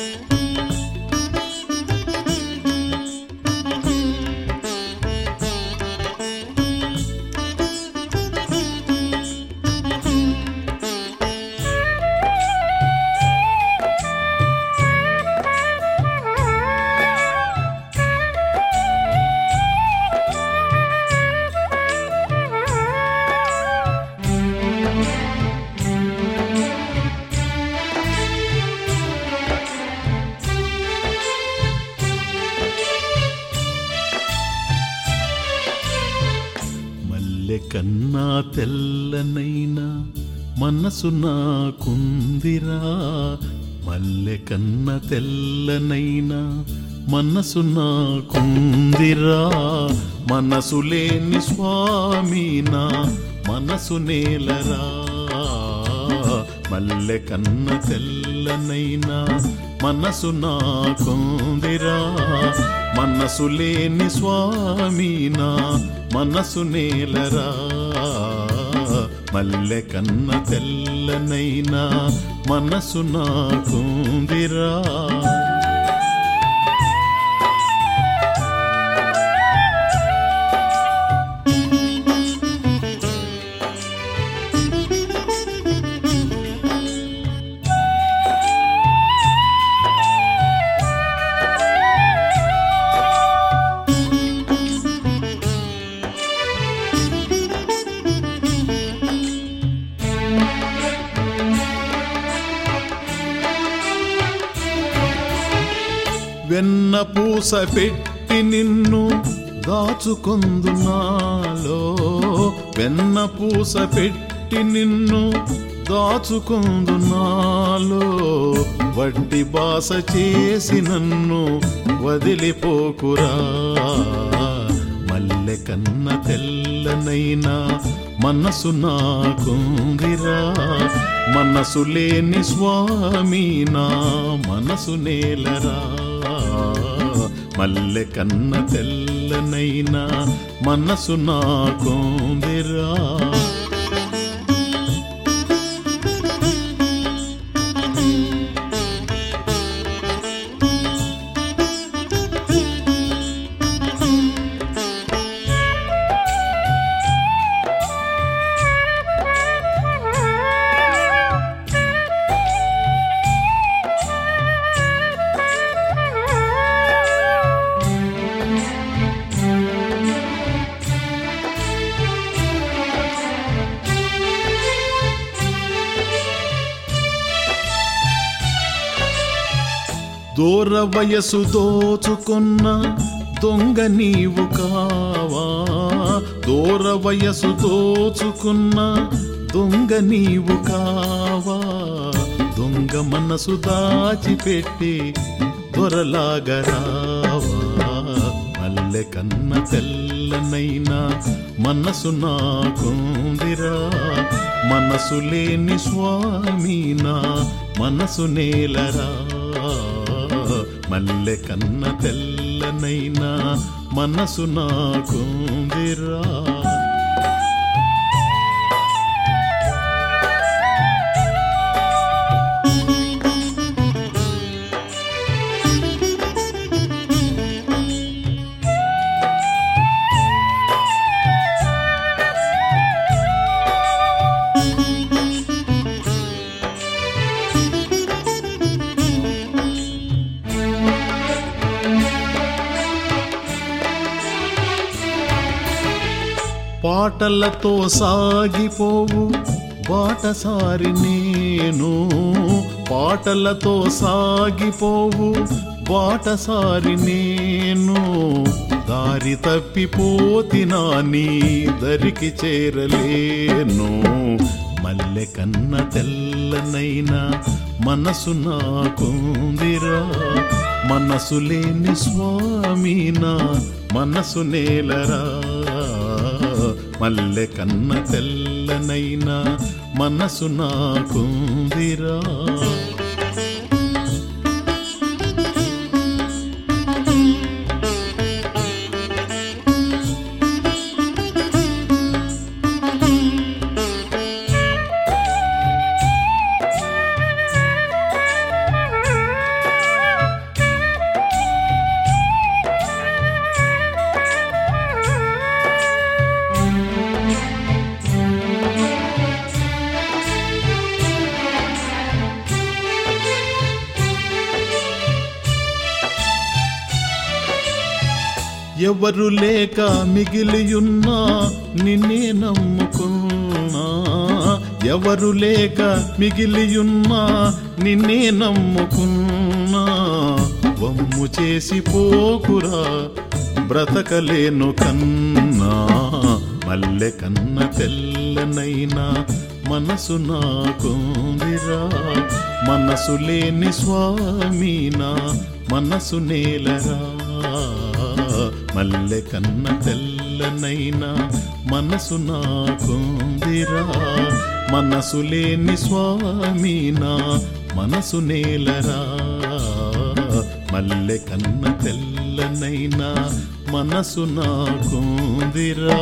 Mm-hmm. మల్లె కన్నా తెల్లనైనా మనసు నాకుందిరా. మల్లె కన్న తెల్లనైనా మనసు నాకుందిరా. మనసు లేని స్వామి నా మనసు నేలరా. మల్లె కన్న తెల్లనైనా మనసు నాకుందిరా. మనసు లేని స్వామి నా మనసు నేలరా. మల్లె కన్న తెల్లనైనా మనసు నాకుందిరా. వెన్న పూస పెట్టి నిన్ను దాచుకొందునాలో వెన్న పూస పెట్టి నిన్ను దాచుకొందునాలో వడ్డి బాస చేసి నన్ను వదిలిపోకురా. మల్లె కన్న తెల్లనైనా మనసు నాకుందిరా. మనసు లేని స్వామి నా మనసు నేలరా. మల్లె కన్న తెల్లనైనా మనసు నాకుందిరా. దూర వయసు దోచుకున్న దొంగ నీవు కావా? దూర వయసు దోచుకున్న దొంగ నీవు కావా? దొంగ మనసు దాచిపెట్టి దొరలాగరావా మల్లె కన్న తెల్లనైనా మనసు నాకుందిరా. మనసు లేని స్వామీనా మనసు నేలరా. మల్లె కన్న తెల్లనైనా మనసు నాకుందిరా. పాటలతో సాగిపోవు బాటసారి నేను. పాటలతో సాగిపోవు బాటసారి నేను. దారి తప్పిపోతినా నీ దరికి చేరలేను. మల్లె కన్న తెల్లనైనా మనసు నాకుందిరా. మనసు లేని స్వామి నా మనసు నేలరా. మల్లె కన్న తెల్లనైనా మనసు నాకుందిరా. ఎవరు లేక మిగిలియున్నా నిన్నే నమ్ముకున్నా. ఎవరు లేక మిగిలియున్నా నిన్నే నమ్ముకున్నా. వమ్ము చేసి పోకురా బ్రతకలేను కన్నా. మల్లె కన్న తెల్లనైనా మనసు నాకుందిరా. మనసు లేని స్వామినా మనసు నేలరా. మల్లె కన్న తెల్లనైనా మనసు నాకుందిరా. మనసు లేని స్వామినా మనసు నేలరా. మల్లె కన్న తెల్లనైనా మనసు నాకుందిరా.